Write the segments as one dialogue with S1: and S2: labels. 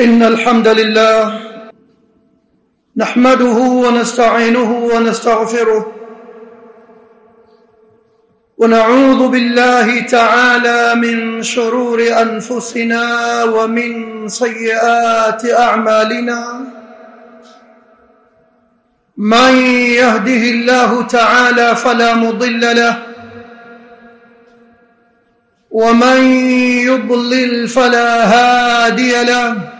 S1: إن الحمد لله نحمده ونستعينه ونستغفره ونعوذ بالله تعالى من شرور أنفسنا ومن سيئات أعمالنا. من يهده الله تعالى فلا مضل له ومن يضلل فلا هادي له.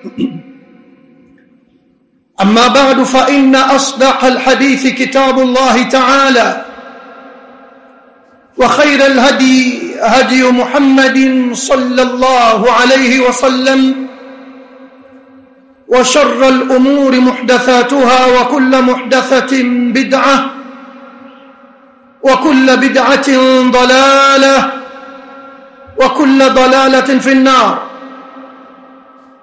S1: اما بعد فإن أصدق الحديث كتاب الله تعالى وخير الهدي هدي محمد صلى الله عليه وسلم وشر الأمور محدثاتها وكل محدثة بدعة وكل بدعة ضلالة وكل ضلالة في النار.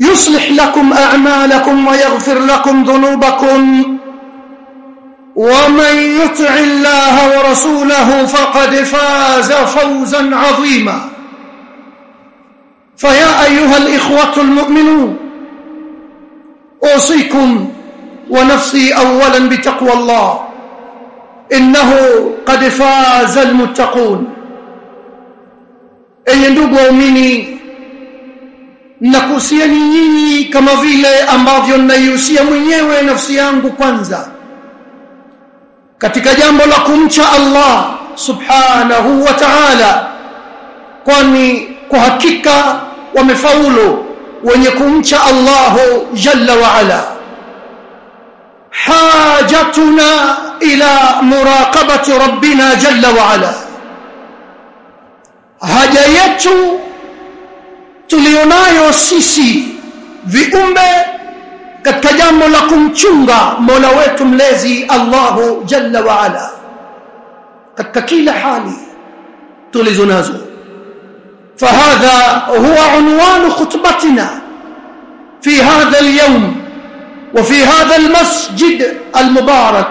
S1: يصلح لكم أعمالكم ويغفر لكم ذنوبكم. ومن يطع الله ورسوله فقد فاز فوزا عظيما. فيا أيها الإخوة المؤمنون أوصيكم ونفسي أولا بتقوى الله. إنه قد فاز المتقون. اي ndugu waumini nakuhusiani nyinyi kama vile ambavyo naihusia mwenyewe nafsi yangu kwanza. Katika jambo la kumcha Allah subhanahu wa ta'ala kwani kwa hakika wamefaulu wenye kumcha Allah jalla wa ala. Hajatuna ila muraqabati rabbina jalla wa ala. Haja yetu sisi viumbe katika jambo la kumchunga Mola wetu mlezi Allahu Jalla wa Ala katika kila hali tulizo nazo فهذا هو عنوان خطبتنا في هذا اليوم وفي هذا المسجد المبارك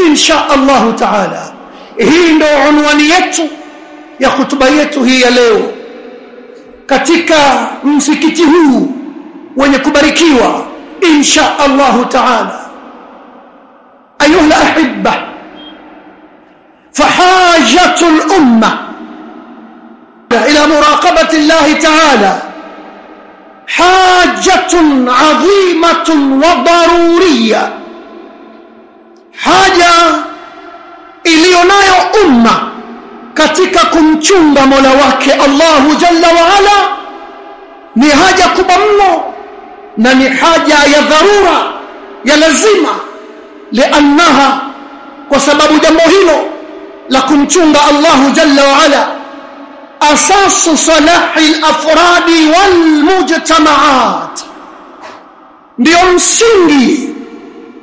S1: إن شاء الله تعالى hii ndio unwani yetu ya leo katika msikiti huu wenye kubarikiwa insha Allah taala ayuha alahibba fahajatu al-umma ila muraqabati Allah taala adhimatun wa daruriyya haja iliyonayo umma katika kumchunga Mola wake Allahu Jalla wa Ala ni haja kubwa mno na ni haja ya dharura ya lazima liannaha kwa sababu jambo hilo la kumchunga Allahu Jalla wa Ala asasu salahi al-afradi wal mujtamaat ndio msingi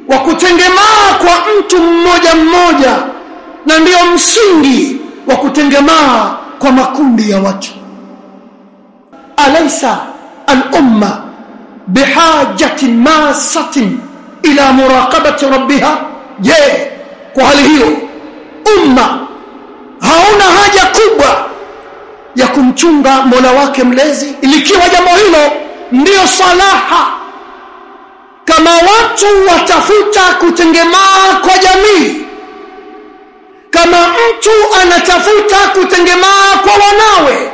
S1: wa kutengemaa kwa mtu mmoja mmoja na ndio msingi wa kutengemaa kwa makundi ya watu. Alaysa al-umma bihajatin masatin ila muraqabati rabbiha. Je kwa hali hiyo umma hauna haja kubwa ya kumchunga Mola wake mlezi? Likiwa jambo hilo ndiyo salaha. Kama watu watafuta kutengemaa kwa jamii kama mtu anatafuta kutengemaa kwa wanawe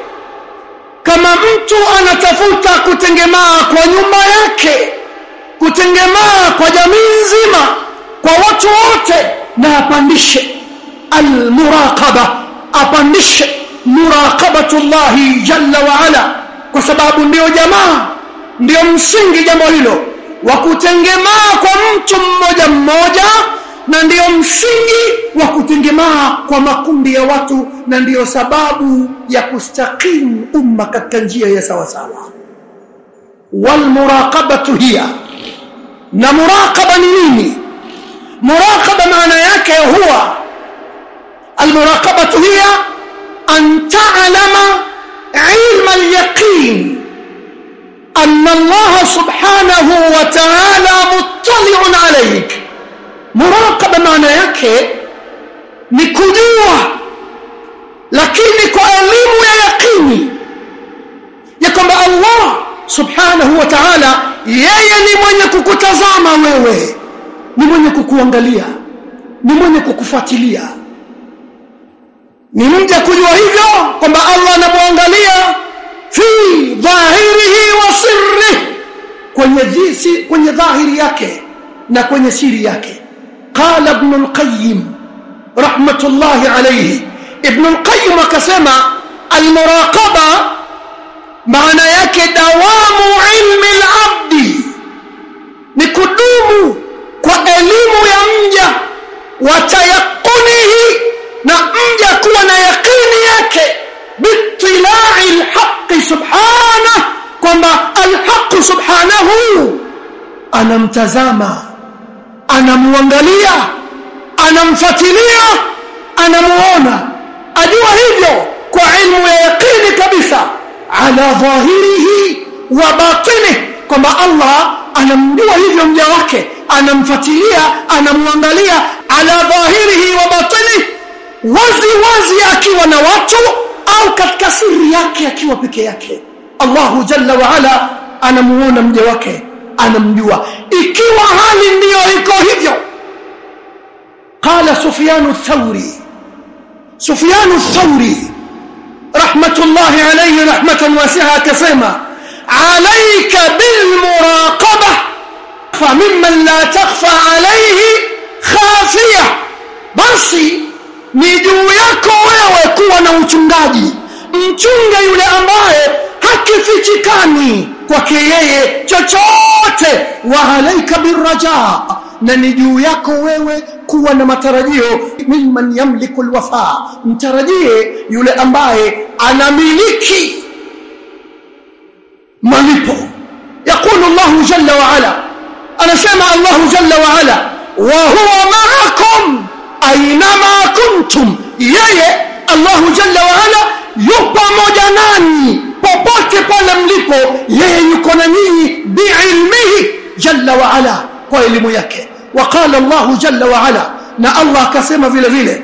S1: kama mtu anatafuta kutengemaa kwa nyumba yake kutengemaa kwa jamii nzima kwa watu wote na apandishe almuraqaba apandishe muraqabatullahi jalla wa ala kwa sababu ndiyo jamaa ndiyo msingi jambo hilo. Wa kutengemaa kwa mtu mmoja mmoja na ndiyo msingi wa kutengemaa kwa makundi ya watu na ndiyo sababu ya kustakimu umma katika njia ya sawasawa walmuraqabatu hiya na muraqaba ni nini muraqaba maana yake huwa almuraqabatu hiya an ta'lama ilma al-yaqin anna Allah subhanahu wa ta'ala muttali'un alayk muraqaba maana yake ni kujua lakini kwa elimu ya yaqini ya kwamba Allah subhanahu wa ta'ala yeye ni mwenye kukutazama wewe ni mwenye kukuangalia ni mwenye kukufuatilia. Ni mja kujua hivyo kwamba Allah anamwangalia fi dhahirihi wa sirrihi kwenye dhisi kwenye dhahiri yake na kwenye siri yake qala ibn al-qayyim rahmatullahi alayhi ibn al-qayyim akasema al-muraqaba maana yake dawamu ilmi al-abdi ni kudumu kwa elimu ya mja wa tayaqunihi na mja kuwa na yaqini yake bitilai alhaqi subhanahu kwamba alhaqu subhanahu anamtazama anamwangalia anamfuatilia anamuona. Ajua hivyo kwa ilmu ya yaqini kabisa. Ala dhahirihi wa batinihi kwamba Allah anamjua hivyo mja wake. Anamfuatilia anamwangalia ala dhahirihi wa batinihi wazi wazi akiwa na watu au katika siri yake akiwa peke yake. Allahu jalla wa ala anamuona mja wake anamjua ikiwa hali ndiyo iko hivyo qala sufyan ath-thawri sufyan ath-thawri rahmatullahi alayhi rahmatan wasi'a akasema alayka bil muraqabah famimman la takhfa alayhi khafiyah basi ni juu yako wewe kuwa na uchungaji mchunge yule ambaye hakifichikani kwake yeye chochote wa alaika birraja na ni juu yako wewe kuwa na matarajio mimman yamliku alwafa mtarajie yule ambaye anamiliki malipo يقول الله جل وعلا أنا سمع الله جل وعلا وهو معكم أينما كنتم jalla wa ala yupo pamoja nanyi popote pale mlipo yeye yuko na nyinyi biilmihi jalla wa ala kwa elimu yake. Waqala Allah jalla wa ala na Allah akasema vile vile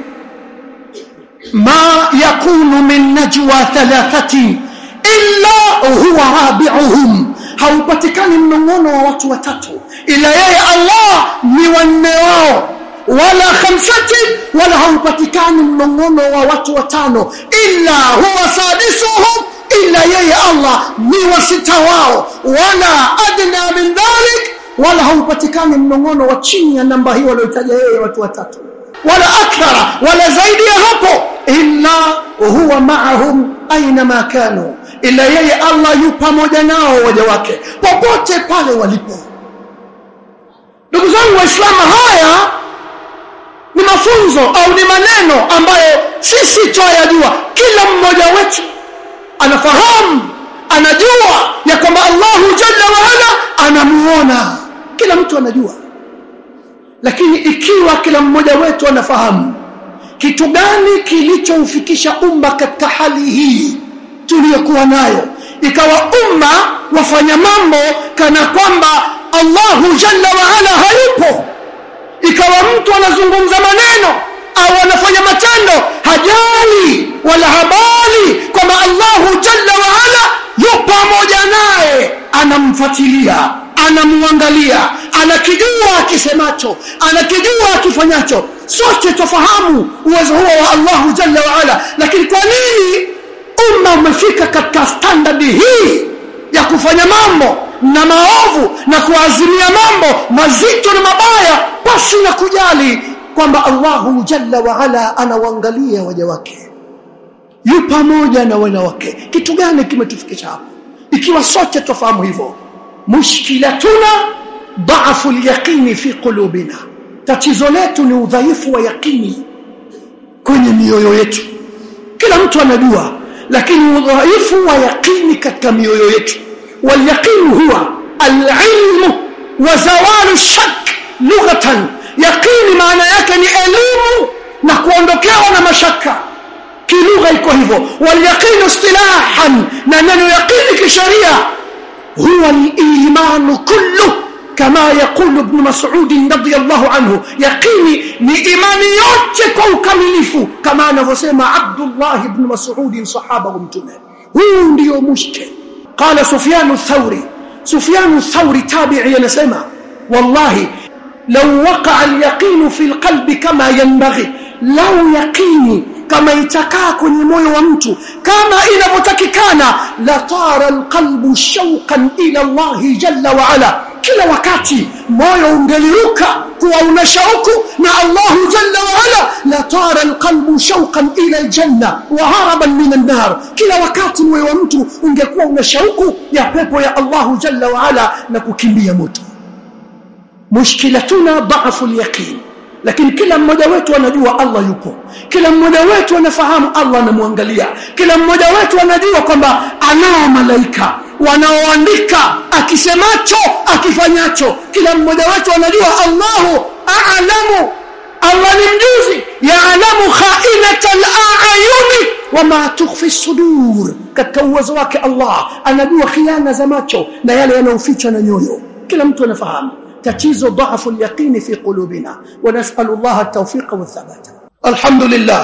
S1: ma yakunu min najwa thalathatin illa huwa rabi'uhum. Haupatikani mnong'ono wa watu watatu ila yeye Allah ni wanne wao. Wala khamsati wala haupatikani mnong'ono wa watu watano illa huwa sadisuhum illa yeye Allah ni wasita wao. Wala adna min dhalik wala haupatikani mnong'ono wa chini ya namba hii waliotaja yeye watu watatu. Wala akthara wala zaidi ya hapo. Illa huwa ma'ahum aina ma kanu. Ila yeye Allah yu pamoja nao waja wake popote pale walipo. Ndugu zangu waislamu haya ni mafunzo au ni maneno ambayo sisi twayajua kila mmoja wetu anafahamu anajua ya kwamba Allahu jalla wa ala anamuona. Kila mtu anajua lakini ikiwa kila mmoja wetu anafahamu kitu gani kilichoufikisha umma katika hali hii tuliyokuwa nayo? Ikawa umma wafanya mambo kana kwamba Allahu jalla wa ala hayupo. Ikawa mtu anazungumza maneno au anafanya matendo hajali wala habali kwamba Allahu jalla wa ala yupo pamoja naye anamfuatilia anamwangalia anakijua akisemacho anakijua akifanyacho. Sote tufahamu uwezo huo wa Allahu jalla wa ala lakini kwa nini umma umefika katika standard hii ya kufanya mambo na maovu na kuazimia mambo mazito na mabaya basi na kujali kwamba Allahu jalla wa ala anawaangalia waja wake. Yu pamoja na wana wake. Kitu gani kimetufikisha hapo? Ikiwa sote tufahamu hivyo mushkilatuna dhaafu lyaqini fi qulubina. Tatizo letu ni udhaifu wa yakini kwenye mioyo yetu. Kila mtu anajua lakini udhaifu wa yakini katika mioyo yetu. Walyaqin huwa alilmu wa zawalu shak lughatan yaqini maana yake ni elimu na kuondokewa na mashaka. Kilugha iko hivyo. Walyaqin istilahan. Na neno yaqini kisharia huwa al-iman kullu kama yaqulu ibn mas'ud radiyallahu anhu. Yaqini ni imani yote kwa ukamilifu kama anavyosema Abdullah ibn Mas'ud sahaba wa mtume. Huu ndio mushkil qala Sufyan ath-Thawri Sufyan ath-Thawri tabi'i anasema wallahi law waqa'a al-yaqin fi al-qalbi kama yanbaghi law yaqini kama itakaa kwenye moyo wa mtu kama inavyotakikana la tara alqalbu shauqan ila Allah jalla wa ala kila wakati moyo ungeliruka kuwa una shauku na Allah jalla wa ala la tara alqalbu shauqan ila aljanna wa haraban min an-nar kila wakati moyo wa mtu ungekuwa una shauku ya pepo ya Allah jalla wa ala na kukimbia mushkilatuna dha'fu al-yaqin. Lakini kila mmoja wetu anajua Allah yuko kila mmoja wetu anafahamu Allah anamwangalia kila mmoja wetu anajua kwamba anao malaika wanaoandika akisemacho akifanyacho. Kila mmoja wetu anajua Allahu a'lamu. Allah ni mjuzi. Yaalamu kha'inatal a'yuni wama tukhfi sudur katika uwezo wake Allah anajua khiana za macho na yale yanayoficha na nyoyo. Kila mtu anafahamu تتيز ضعف اليقين في قلوبنا. ونسأل الله التوفيق والثبات. الحمد لله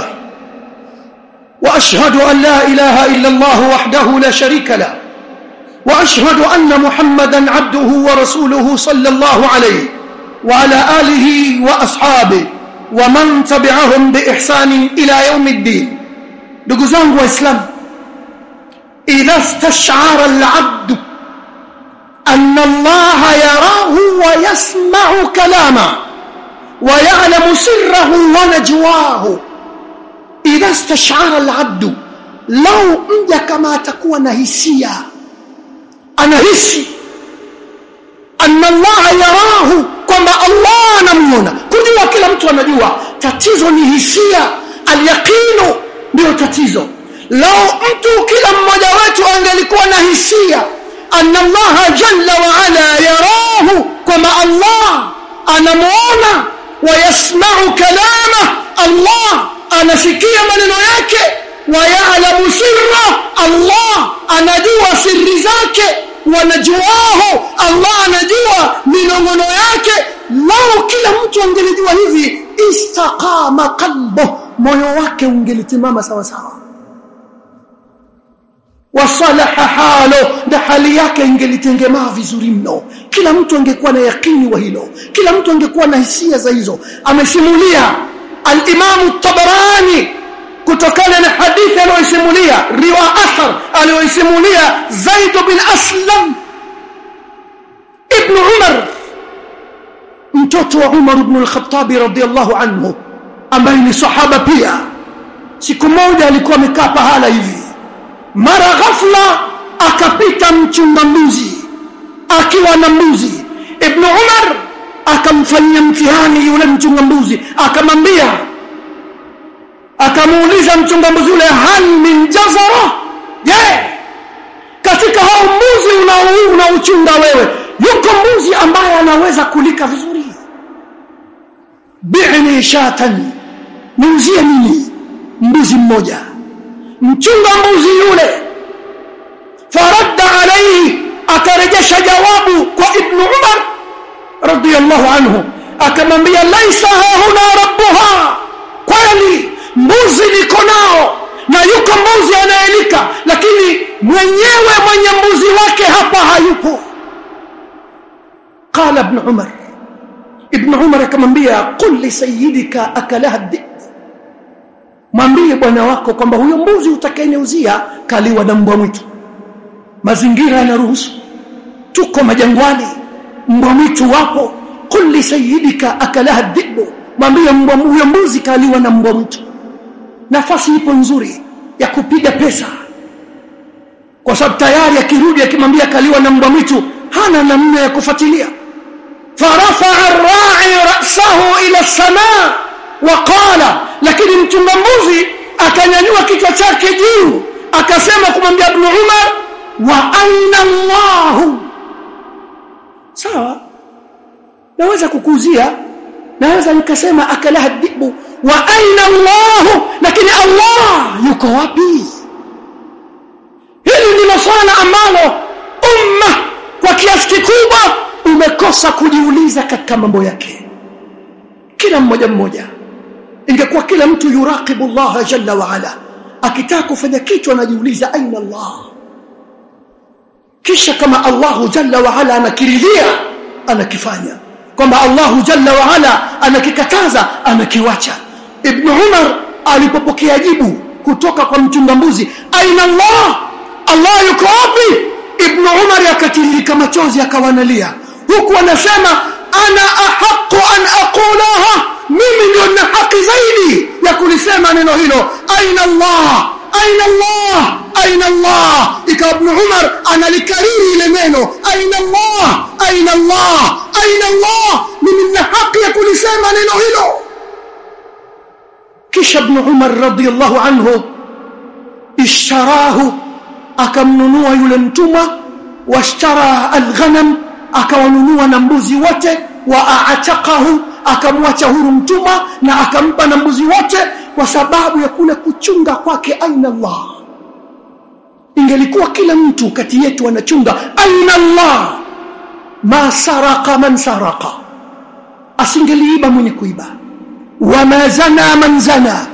S1: وأشهد أن لا إله إلا الله وحده لا شريك له. وأشهد أن محمدا عبده ورسوله صلى الله عليه وعلى آله وأصحابه ومن تبعهم بإحسان إلى يوم الدين. دقزان وإسلام إذا استشعر العبد أن الله يراه ويسمع كلامه ويعلم سره ونجواه. إذا استشعر العبد لو مجا كما تكون هسيا. أنا هسي. أن الله يراه كما الله نمونا anajua tatizo ni hisia alyaqinu ndio tatizo lao mtu kila mmoja wetu angelikuwa na hisia anna Allah jalla wa ala yarahu kama Allah anamuona wayasma'u kalama Allah anasikia maneno yake wayalamu sirra Allah anajua sirri zake wanajuaho Allah anajua minongono yake. Lao kila mtu angelijua hivi istaqama qalbu moyo wake ungelitimama sawa sawa wasalaha halo na hali yake ingelitengemaa vizuri mno. Kila mtu angekuwa na yakini wa hilo. Kila mtu angekuwa na hisia za hizo. Amesimulia al-Imam tabarani kutokana na hadithi aliyoisimulia riwa athar aliyoisimulia Zaid bin Aslam. Ibn Umar mtoto wa Umar ibn al-Khattab radiyallahu anhu ambaye ni sahaba pia. Siku moja alikuwa amekaa pahala hivi mara ghafla akapita mchunga mbuzi akiwa na mbuzi. Ibn umar akamfanyia mtihani yule mchunga mbuzi akamwambia akamuuliza mchunga mbuzi yule hal min jazara? Je katika hao mbuzi unaochunga una wewe? Yuko mbuzi ambaye anaweza kulika vizuri? Bi'ni shatan niuzie mimi mbuzi mmoja mchunga mbuzi yule. Faradda alayhi akarejesha jawabu kwa ibn umar radiyallahu anhu. Akamwambia laisa hahuna rabbuha. Kweli mbuzi niko nao na yuko mbuzi anaelika lakini mwenyewe mwenye mbuzi wake hapa hayupo. Qala ibn umar. Ibn umar akamwambia qul li sayyidika akalaha mwambie bwana wako kwamba huyo mbuzi utakayeniuzia kaliwa na mbwa mwitu mazingira yanaruhusu tuko majangwani mbwa mwitu wapo qul li sayyidika akalaha dhib mwambie mbwa huyo mbuzi kaliwa na mbwa mwitu nafasi ipo nzuri ya kupiga pesa kwa sababu tayari akirudi akimwambia kaliwa na mbwa mwitu hana namna ya kufuatilia فرفع الراعي رأسه إلى السماء وقال lakini mchunga mbuzi akanyanyua kichwa chake juu akasema kumwambia ibn Umar wa aina Allah sawa? Naweza kukuzia. Naweza nikasema akalaha hadibu wa aina Allah lakini Allah yuko wapi? Hili ndilo swala ambalo umma kwa kiasi kikubwa umekosa kujiuliza katika mambo yake. Kila mmoja mmoja ingekuwa kila mtu yuraqibu Allah jalla wa ala akitaka kufanya kitu anajiuliza aina Allah? Kisha kama Allahu jalla wa ala anakiridhia anakifanya. Kwamba Allahu jalla wa ala anakikataza anakiwacha. Ibn Umar alipopokea jibu kutoka kwa mchunga mbuzi aina Allah? Allah yuko wapi? Ibn Umar akatiririka machozi akawanalia. Huku anasema ana ahaqu an aqulaha mimi ndio nina haki zaidi ya kulisema neno hilo. Aina Allah aina Allah aina Allah. Ikawa ibn Umar analikariri ile neno. Aina Allah aina Allah aina Allah. Mimi nina haki ya kulisema neno hilo. Kisha ibn Umar radiyallahu anhu ishtarahu akamnunua yule mtumwa washtara alghanam akawanunua na mbuzi wote wa aataqahu akamwacha huru mtuma na akampa na mbuzi wote kwa sababu ya kule kuchunga kwake aina Allah. Ingelikuwa kila mtu kati yetu anachunga aina Allah. Ma saraka man saraka asingeliiba mwenye kuiba. Wama zana man zana.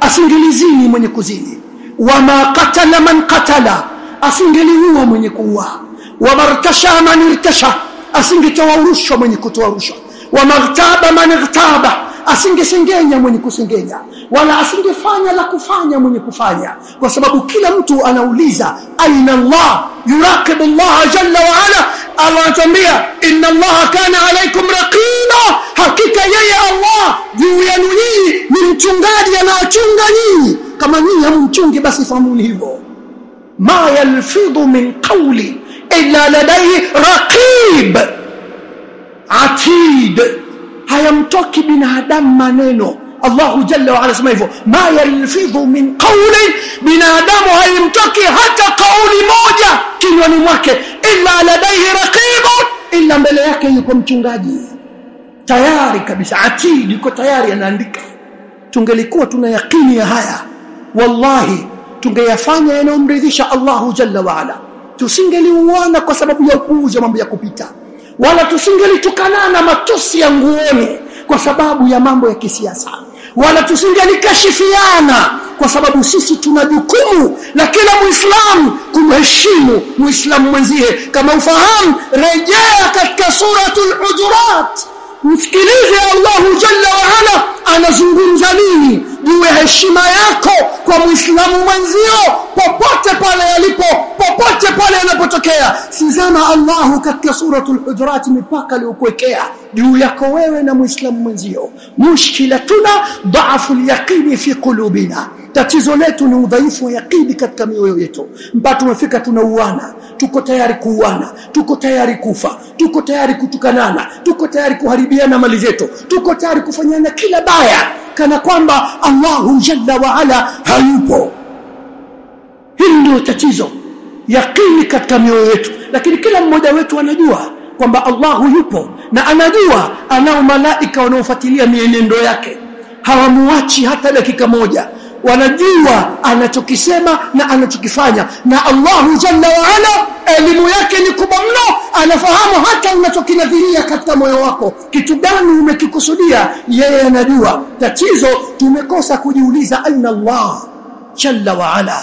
S1: Asingelizini mwenye kuzini. Wama qatala man qatala. Asingeliua mwenye kuua. Wamartasha man irtasha. Asingetoa rushwa mwenye kutoa rushwa wamartaba man ghtaba asingesengenya mwenye kusengenya wala asingefanya la kufanya mwenye kufanya kwa sababu kila mtu anauliza aina Allah yuraqibu Allah jalla wa ala? Allah anatuambia inna Allah kana alaykum raqiba hakika yeye Allah juu yenu nyinyi ni mchungaji anawachunga nyinyi. Kama nyinyi hamchungi basi fahamuni hivyo. Ma yalfidhu min qawli illa ladayhi raqib atid hayamtoki binadamu maneno. Allahu jalla wa ala sema hivyo. Ma yalfidhu min qauli binadamu hayamtoki hata kauli moja kinywani mwake. Illa ladaihi raqibu illa mbele yake yuko mchungaji. Tayari kabisa. Atid yuko tayari anaandika. Tungelikuwa tuna yakini ya haya. Wallahi tungeyafanya yanayomridhisha Allahu jalla waala tusingeliuana kwa sababu ya upuuzi mambo ya kupita wala tusingelitukanana matusi ya nguoni kwa sababu ya mambo ya kisiasa. Wala tusingelikashifiana kwa sababu sisi tuna jukumu la kila muislamu kumheshimu muislamu mwenzie kama ufahamu rejea katika suratul hujurat. Msikilize Allahu jalla wa ala anazungumza nini juu ya heshima yako kwa muislamu mwenzio popote pale alipo popote pale anapotokea. Sizama Allahu katika suratul hujurat mipaka aliyokuwekea juu yako wewe na muislamu mwenzio. Mushkilatuna dhaafu yaqini fi qulubina. Tatizo letu ni udhaifu wa yaqini katika mioyo yetu. Mpaka tumefika tunauana tuko tayari kuuana tuko tayari kufa tuko tayari kutukanana tuko tayari kuharibiana mali zetu tuko tayari kufanyana kila baya kana kwamba Allahu jalla wa ala hayupo. Hili ndio tatizo yaqini katika mioyo yetu. Lakini kila mmoja wetu anajua kwamba Allahu yupo na anajua anao malaika wanaofuatilia mienendo yake. Hawamuachi hata dakika moja. Wanajua anachokisema na anachokifanya. Na Allahu jalla wa ala elimu yake ni kubwa mno. Anafahamu hata unachokinadhiria katika moyo wako. Kitu gani umekikusudia? Yeye anajua. Tatizo tumekosa kujiuliza aina Allah jalla wa ala.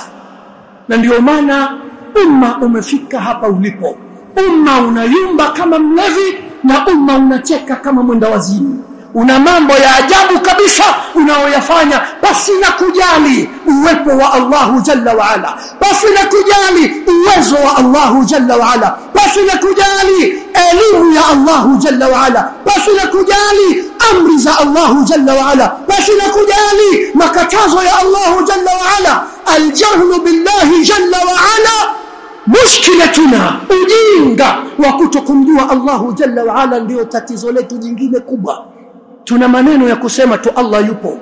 S1: Na ndio maana umma umefika hapa ulipo umma unayumba kama mlevi na umma unacheka kama mwenda wazimu. Una mambo ya ajabu kabisa unaoyafanya basi na kujali uwepo wa Allahu jalla wa ala. Basi na kujali uwezo wa Allahu jalla wa ala. Basi na kujali elimu ya Allahu jalla wa ala. Basi na kujali amri za Allahu jalla wa ala. Basi na kujali makatazo ya Allahu jalla wa ala. Aljahlu billahi jalla wa ala mushkilatuna ujinga wa kutokumjua Allahu jalla wa ala ndio tatizo letu jingine kubwa. Tuna maneno ya kusema tu Allah yupo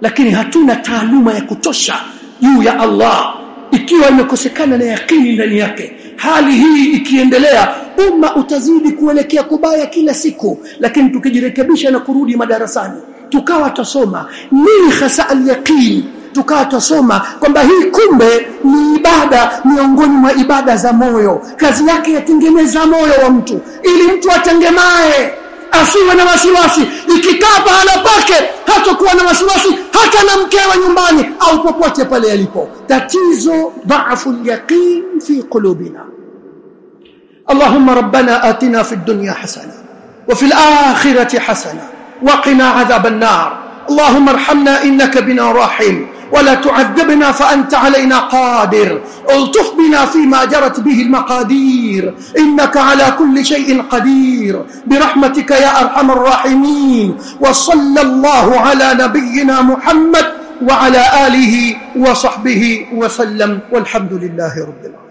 S1: lakini hatuna taaluma ya kutosha juu ya Allah. Ikiwa imekosekana na yakini ndani yake hali hii ikiendelea umma utazidi kuelekea kubaya kila siku. Lakini tukijirekebisha na kurudi madarasani tukawa tusoma nini hasa al-yaqin tukawa tusoma kwamba hii kumbe ni ibada miongoni mwa ibada za moyo kazi yake yatengeneza moyo wa mtu ili mtu atengemae asiwe na wasiwasi ikikaa pahala pake hatakuwa na wasiwasi hata na mkewe nyumbani au popote pale alipo tatizo dhaafu yaqin fi qulubina اللهم ربنا آتنا في الدنيا حسنة وفي الآخرة حسنة وقنا عذاب النار اللهم ارحمنا إنك بنا راحم ولا تعذبنا فأنت علينا قادر. ألطف بنا فيما جرت به المقادير. إنك على كل شيء قدير. برحمتك يا أرحم الراحمين. وصلى الله على نبينا محمد وعلى آله وصحبه وسلم. والحمد لله رب العالمين.